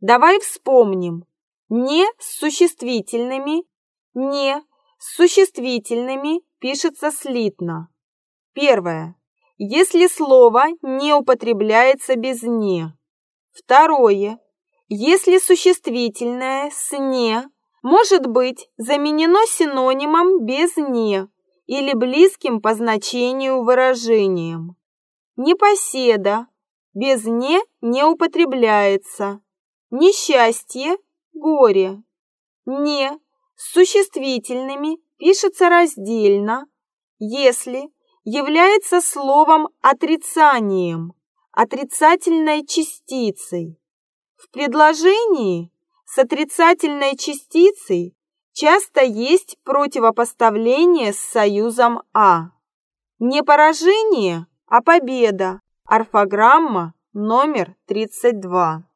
Давай вспомним. Не с существительными, не с существительными пишется слитно. Первое. Если слово не употребляется без «не». Второе. Если существительное с «не» может быть заменено синонимом без «не» или близким по значению выражением. Непоседа без «не» не употребляется. Несчастье, горе. «Не» с существительными пишется раздельно, если является словом отрицанием, отрицательной частицей. В предложении с отрицательной частицей часто есть противопоставление с союзом «а». Не поражение, а победа. Орфограмма номер 32.